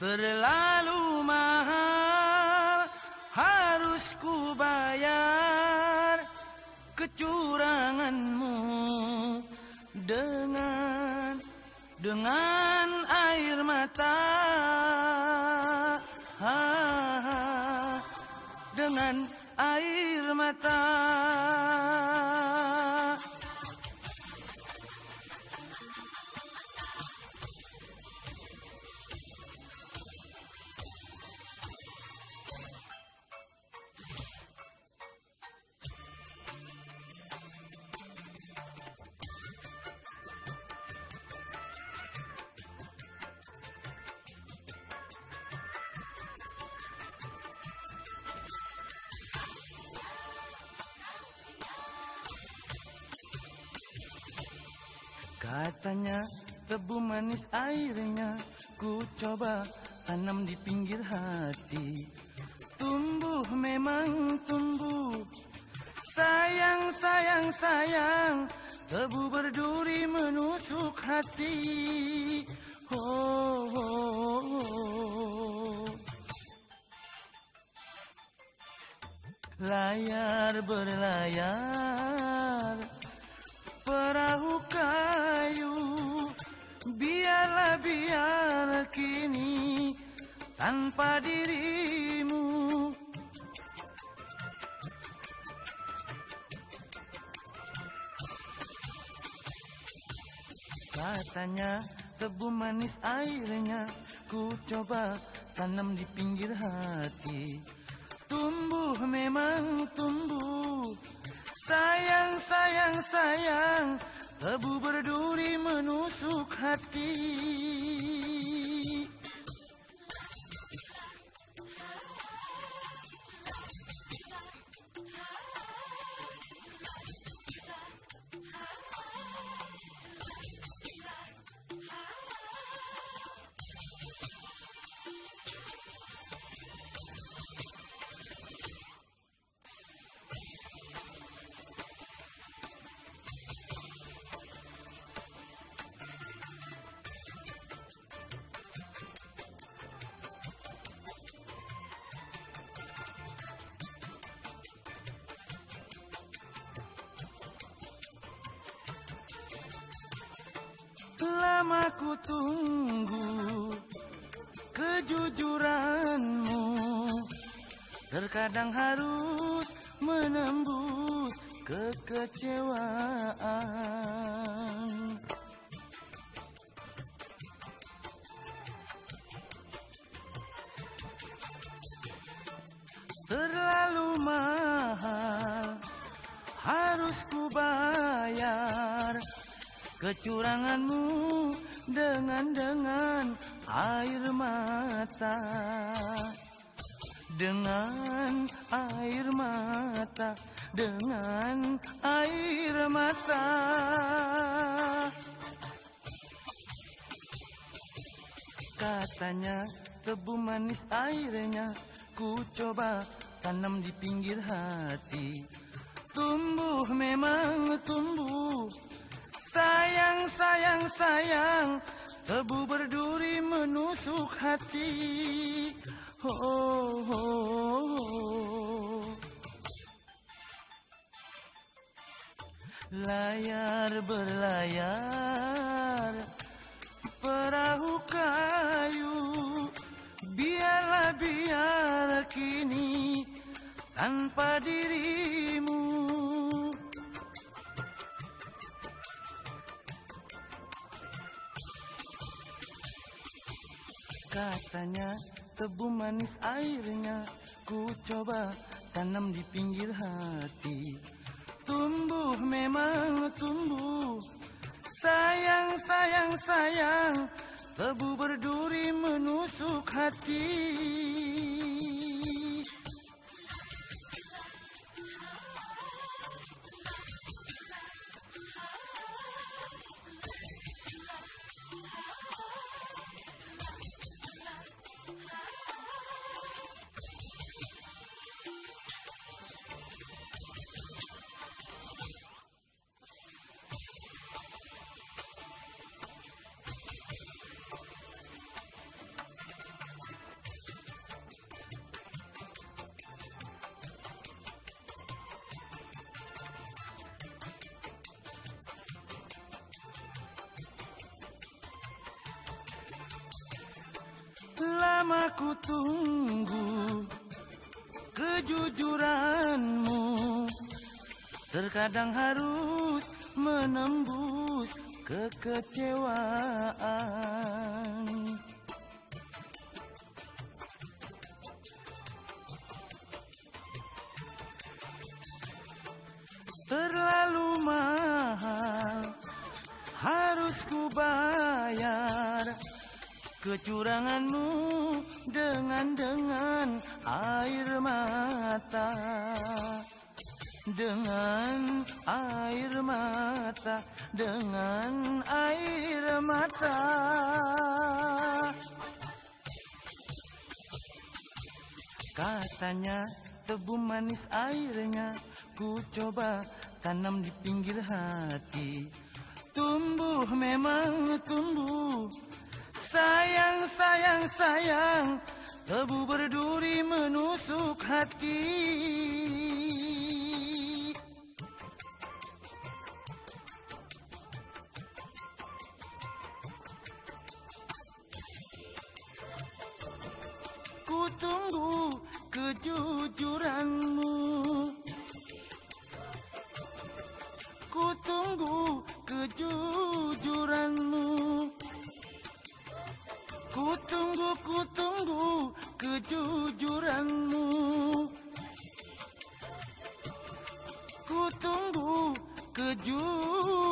Terlalu mahal harus ku bayar kecuranganmu dengan dengan air mata. Ha, ha, dengan air mata Katanya tebu manis airnya Ku coba tanam di pinggir hati. Tumbuh memang tumbuh. Sayang, sayang, sayang Tebu berduri menusuk hati. Oh, oh, oh. Layar berlayar Tanpa dirimu. Katanya tebu manis airnya Ku coba tanam di pinggir hati. Tumbuh memang tumbuh. Sayang, sayang, sayang Tebu berduri menusuk hati Lama ku tunggu kejujuranmu Terkadang harus menembus kekecewaan. Terlalu mahal harus ku bayar kecuranganmu dengan dengan air mata. Dengan air mata dengan air mata. Katanya tebu manis airnya ku coba tanam di pinggir hati. Tumbuh memang tumbuh Sayang, sayang, sayang Tebu berduri menusuk hati oh, oh, oh. Layar berlayar Perahu kayu Biarlah biar kini Tanpa dirimu Katanya tebu manis airnya. Ku coba tanam di pinggir hati. Tumbuh memang tumbuh. Sayang, sayang, sayang Tebu berduri menusuk hati Lama tunggu kejujuranmu. Terkadang harus menembus kekecewaan. Terlalu mahal harus ku bayar kecuranganmu dengan dengan air mata. Dengan air mata dengan air mata. Katanya tebu manis airnya ku coba tanam di pinggir hati. Tumbuh memang tumbuh sayang sayang sayang tebu berduri menusuk hati. Ku tunggu kejujuranmu. Ku tunggu kejujuranmu kejujuranmu. Ku tunggu kejujuranmu